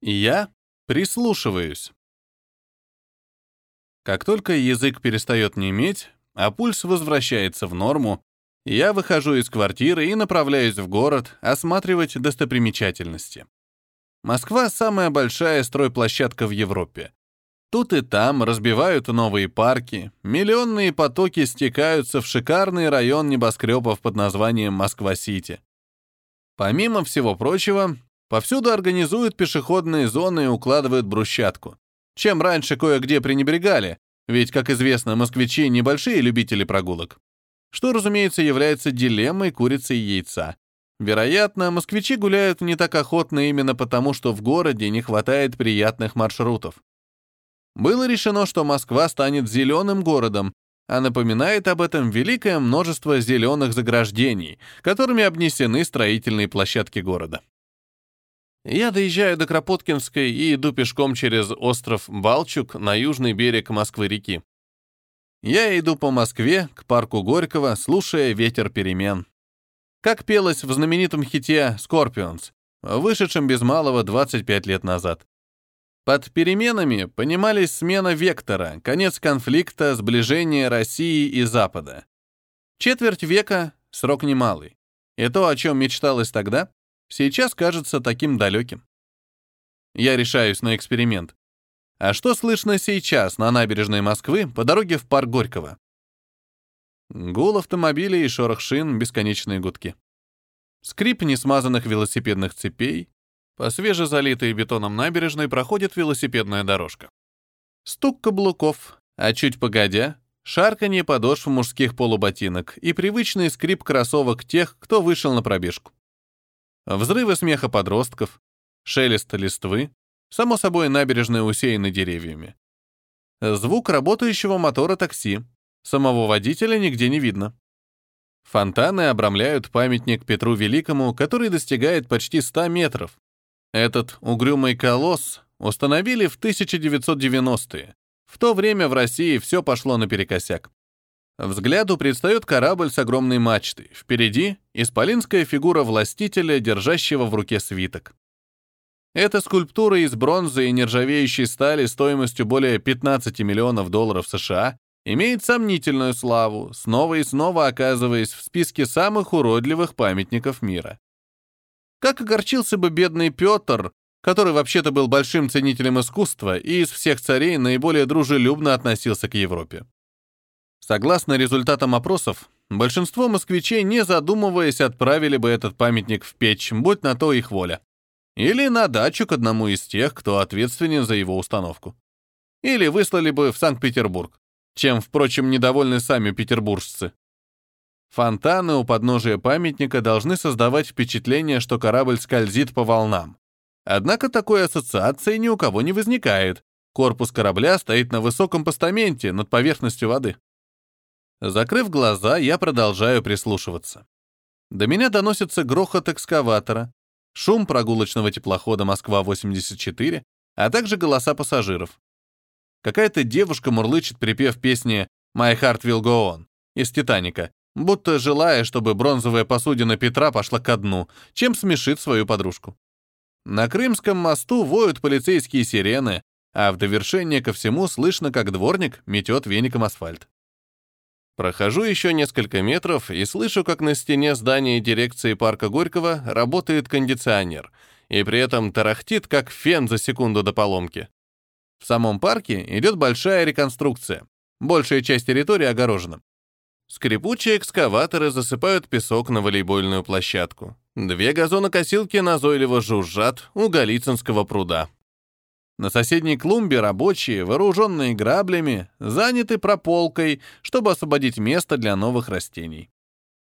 Я прислушиваюсь. Как только язык перестает неметь, а пульс возвращается в норму, я выхожу из квартиры и направляюсь в город осматривать достопримечательности. Москва — самая большая стройплощадка в Европе. Тут и там разбивают новые парки, миллионные потоки стекаются в шикарный район небоскребов под названием Москва-Сити. Помимо всего прочего, повсюду организуют пешеходные зоны и укладывают брусчатку, чем раньше кое-где пренебрегали, ведь, как известно, москвичи — небольшие любители прогулок. Что, разумеется, является дилеммой курицы и яйца. Вероятно, москвичи гуляют не так охотно именно потому, что в городе не хватает приятных маршрутов. Было решено, что Москва станет зеленым городом, а напоминает об этом великое множество зеленых заграждений, которыми обнесены строительные площадки города. Я доезжаю до Кропоткинской и иду пешком через остров Балчуг на южный берег Москвы-реки. Я иду по Москве, к парку Горького, слушая ветер перемен. Как пелось в знаменитом хите «Scorpions», вышедшем без малого 25 лет назад. Под переменами понимались смена вектора, конец конфликта, сближение России и Запада. Четверть века — срок немалый. И то, о чем мечталось тогда, сейчас кажется таким далеким. Я решаюсь на эксперимент. А что слышно сейчас на набережной Москвы по дороге в парк Горького? Гул автомобилей и шорох шин, бесконечные гудки. Скрип несмазанных велосипедных цепей, по свежезалитой бетоном набережной проходит велосипедная дорожка. Стук каблуков, а чуть погодя, шарканье подошв мужских полуботинок и привычный скрип кроссовок тех, кто вышел на пробежку. Взрывы смеха подростков, шелест листвы, само собой набережная усеяна деревьями. Звук работающего мотора такси. Самого водителя нигде не видно. Фонтаны обрамляют памятник Петру Великому, который достигает почти 100 метров, этот угрюмый колосс установили в 1990-е. В то время в России все пошло наперекосяк. Взгляду предстает корабль с огромной мачтой. Впереди — исполинская фигура властителя, держащего в руке свиток. Эта скульптура из бронзы и нержавеющей стали стоимостью более 15 миллионов долларов США имеет сомнительную славу, снова и снова оказываясь в списке самых уродливых памятников мира. Как огорчился бы бедный Петр, который вообще-то был большим ценителем искусства и из всех царей наиболее дружелюбно относился к Европе. Согласно результатам опросов, большинство москвичей, не задумываясь, отправили бы этот памятник в печь, будь на то их воля. Или на дачу к одному из тех, кто ответственен за его установку. Или выслали бы в Санкт-Петербург, чем, впрочем, недовольны сами петербуржцы. Фонтаны у подножия памятника должны создавать впечатление, что корабль скользит по волнам. Однако такой ассоциации ни у кого не возникает. Корпус корабля стоит на высоком постаменте над поверхностью воды. Закрыв глаза, я продолжаю прислушиваться. До меня доносится грохот экскаватора, шум прогулочного теплохода «Москва-84», а также голоса пассажиров. Какая-то девушка мурлычет припев песни «My Heart Will Go On» из «Титаника», будто желая, чтобы бронзовая посудина Петра пошла ко дну, чем смешит свою подружку. На Крымском мосту воют полицейские сирены, а в довершение ко всему слышно, как дворник метет веником асфальт. Прохожу еще несколько метров и слышу, как на стене здания дирекции парка Горького работает кондиционер, и при этом тарахтит, как фен за секунду до поломки. В самом парке идет большая реконструкция. Большая часть территории огорожена. Скрипучие экскаваторы засыпают песок на волейбольную площадку. Две газонокосилки назойливо жужжат у Голицынского пруда. На соседней клумбе рабочие, вооруженные граблями, заняты прополкой, чтобы освободить место для новых растений.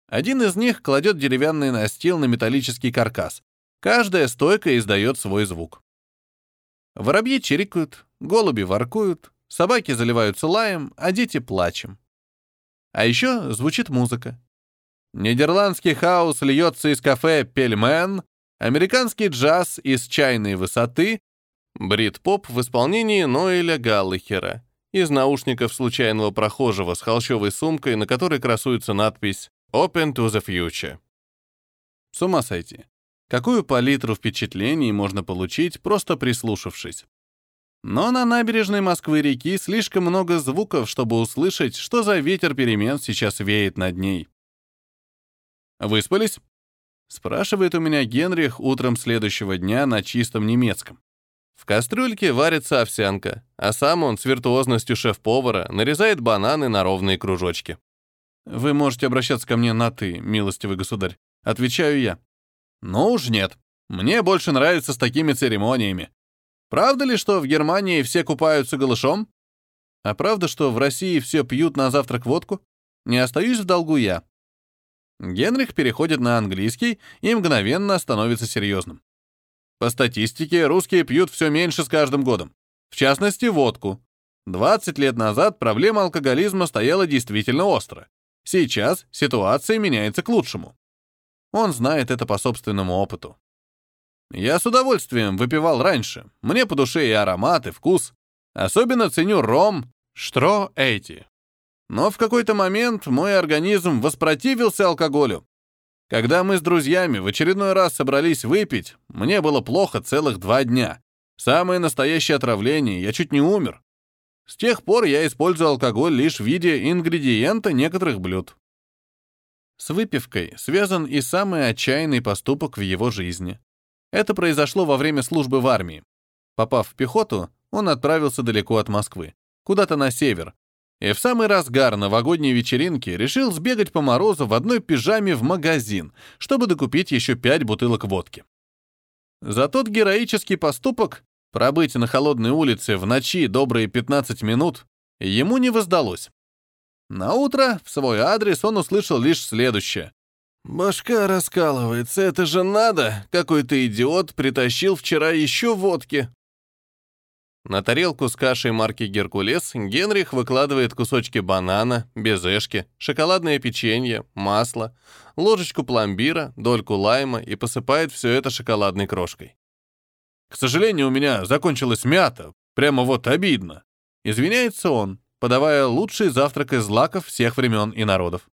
Один из них кладет деревянный настил на металлический каркас. Каждая стойка издает свой звук. Воробьи чирикают, голуби воркуют, собаки заливаются лаем, а дети плачем. А еще звучит музыка. Нидерландский хаос льется из кафе «Пельмен», американский джаз из чайной высоты, брит-поп в исполнении Ноэля Галлахера из наушников случайного прохожего с холщовой сумкой, на которой красуется надпись «Open to the future». С ума сойти. какую палитру впечатлений можно получить, просто прислушавшись. Но на набережной Москвы-реки слишком много звуков, чтобы услышать, что за ветер перемен сейчас веет над ней. «Выспались?» — спрашивает у меня Генрих утром следующего дня на чистом немецком. В кастрюльке варится овсянка, а сам он с виртуозностью шеф-повара нарезает бананы на ровные кружочки. «Вы можете обращаться ко мне на «ты», милостивый государь», — отвечаю я. «Ну уж нет. Мне больше нравится с такими церемониями. Правда ли, что в Германии все купаются голышом? А правда, что в России все пьют на завтрак водку? Не остаюсь в долгу я. Генрих переходит на английский и мгновенно становится серьезным. По статистике, русские пьют все меньше с каждым годом. В частности, водку. 20 лет назад проблема алкоголизма стояла действительно остро. Сейчас ситуация меняется к лучшему. Он знает это по собственному опыту. Я с удовольствием выпивал раньше. Мне по душе и аромат, и вкус. Особенно ценю ром Штро Эйти. Но в какой-то момент мой организм воспротивился алкоголю. Когда мы с друзьями в очередной раз собрались выпить, мне было плохо целых два дня. Самое настоящее отравление, я чуть не умер. С тех пор я использую алкоголь лишь в виде ингредиента некоторых блюд. С выпивкой связан и самый отчаянный поступок в его жизни. Это произошло во время службы в армии. Попав в пехоту, он отправился далеко от Москвы, куда-то на север, и в самый разгар новогодней вечеринки решил сбегать по морозу в одной пижаме в магазин, чтобы докупить еще пять бутылок водки. За тот героический поступок пробыть на холодной улице в ночи добрые 15 минут ему не воздалось. На утро в свой адрес он услышал лишь следующее. «Башка раскалывается, это же надо! Какой-то идиот притащил вчера еще водки!» На тарелку с кашей марки «Геркулес» Генрих выкладывает кусочки банана, безешки, шоколадное печенье, масло, ложечку пломбира, дольку лайма и посыпает все это шоколадной крошкой. «К сожалению, у меня закончилась мята. Прямо вот обидно». Извиняется он, подавая лучший завтрак из лаков всех времен и народов.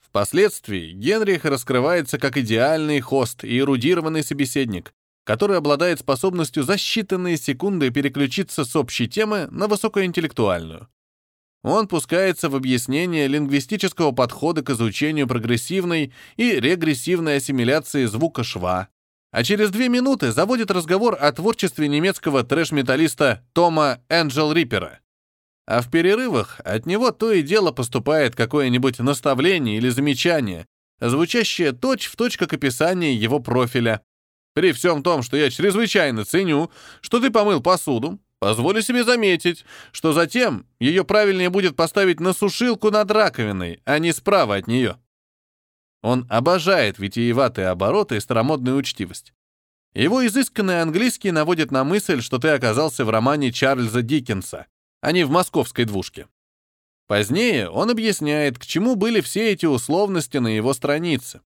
Впоследствии Генрих раскрывается как идеальный хост и эрудированный собеседник, который обладает способностью за считанные секунды переключиться с общей темы на высокоинтеллектуальную. Он пускается в объяснение лингвистического подхода к изучению прогрессивной и регрессивной ассимиляции звука шва, а через две минуты заводит разговор о творчестве немецкого трэш-металлиста Тома Энджел Риппера. А в перерывах от него то и дело поступает какое-нибудь наставление или замечание, звучащее точь-в-точь как описание его профиля. При всем том, что я чрезвычайно ценю, что ты помыл посуду, позволю себе заметить, что затем ее правильнее будет поставить на сушилку над раковиной, а не справа от нее. Он обожает витиеватые обороты и старомодную учтивость. Его изысканный английский наводит на мысль, что ты оказался в романе Чарльза Диккенса, а не в московской двушке. Позднее он объясняет, к чему были все эти условности на его странице.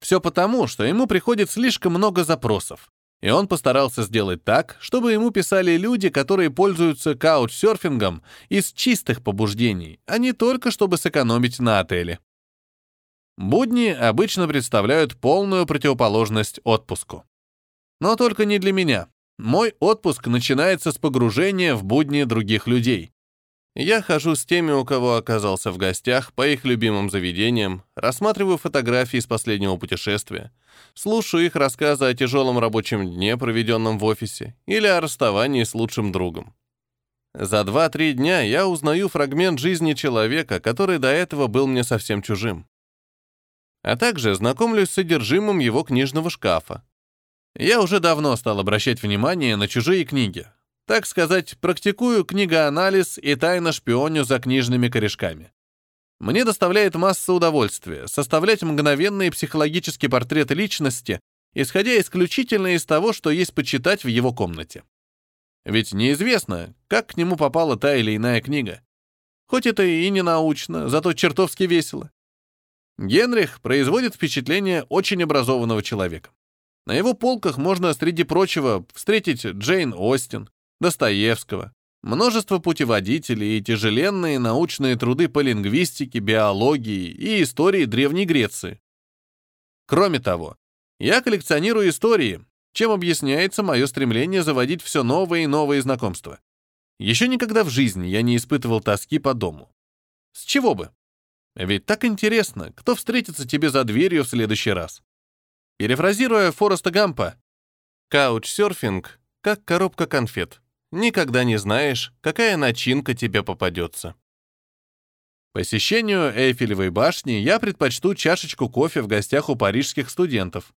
Все потому, что ему приходит слишком много запросов, и он постарался сделать так, чтобы ему писали люди, которые пользуются каучсерфингом из чистых побуждений, а не только чтобы сэкономить на отеле. Будни обычно представляют полную противоположность отпуску. Но только не для меня. Мой отпуск начинается с погружения в будни других людей. Я хожу с теми, у кого оказался в гостях, по их любимым заведениям, рассматриваю фотографии с последнего путешествия, слушаю их рассказы о тяжелом рабочем дне, проведенном в офисе, или о расставании с лучшим другом. За 2-3 дня я узнаю фрагмент жизни человека, который до этого был мне совсем чужим. А также знакомлюсь с содержимым его книжного шкафа, я уже давно стал обращать внимание на чужие книги. Так сказать, практикую книгоанализ и тайно шпионю за книжными корешками. Мне доставляет масса удовольствия составлять мгновенные психологические портреты личности, исходя исключительно из того, что есть почитать в его комнате. Ведь неизвестно, как к нему попала та или иная книга. Хоть это и не научно, зато чертовски весело. Генрих производит впечатление очень образованного человека. На его полках можно, среди прочего, встретить Джейн Остин, Достоевского, множество путеводителей и тяжеленные научные труды по лингвистике, биологии и истории Древней Греции. Кроме того, Я коллекционирую истории, чем объясняется мое стремление заводить все новые и новые знакомства. Еще никогда в жизни я не испытывал тоски по дому. С чего бы? Ведь так интересно, кто встретится тебе за дверью в следующий раз. Перефразируя Фореста Гампа, «Каучсерфинг — как коробка конфет. Никогда не знаешь, какая начинка тебе попадется». Посещению Эйфелевой башни я предпочту чашечку кофе в гостях у парижских студентов.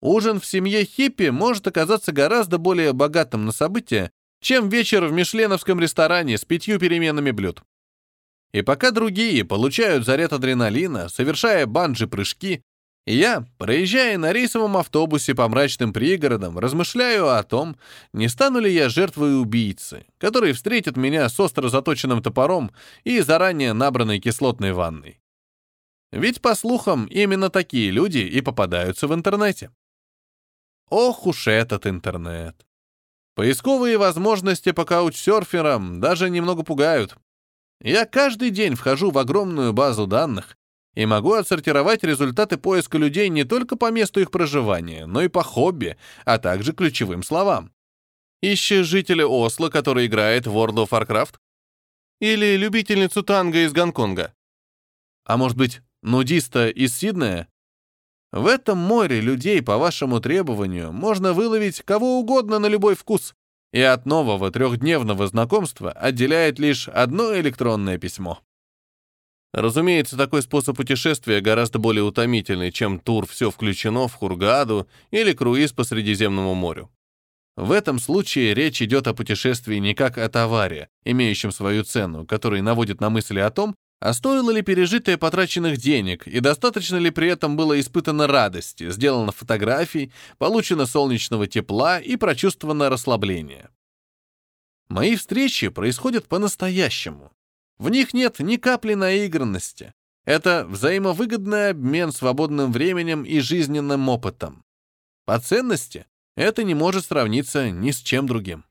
Ужин в семье хиппи может оказаться гораздо более богатым на события, чем вечер в мишленовском ресторане с пятью переменами блюд. И пока другие получают заряд адреналина, совершая банджи-прыжки, я, проезжая на рейсовом автобусе по мрачным пригородам, размышляю о том, не стану ли я жертвой убийцы, который встретит меня с остро заточенным топором и заранее набранной кислотной ванной. Ведь, по слухам, именно такие люди и попадаются в интернете. Ох уж этот интернет. Поисковые возможности по каучсерферам даже немного пугают. Я каждый день вхожу в огромную базу данных и могу отсортировать результаты поиска людей не только по месту их проживания, но и по хобби, а также ключевым словам. Ищешь жителя Осло, который играет в World of Warcraft? Или любительницу танго из Гонконга? А может быть, нудиста из Сиднея? В этом море людей по вашему требованию можно выловить кого угодно на любой вкус, и от нового трехдневного знакомства отделяет лишь одно электронное письмо. Разумеется, такой способ путешествия гораздо более утомительный, чем тур «Все включено» в Хургаду или круиз по Средиземному морю. В этом случае речь идет о путешествии не как о товаре, имеющем свою цену, который наводит на мысли о том, а стоило ли пережитое потраченных денег и достаточно ли при этом было испытано радости, сделано фотографий, получено солнечного тепла и прочувствовано расслабление? Мои встречи происходят по-настоящему. В них нет ни капли наигранности. Это взаимовыгодный обмен свободным временем и жизненным опытом. По ценности это не может сравниться ни с чем другим.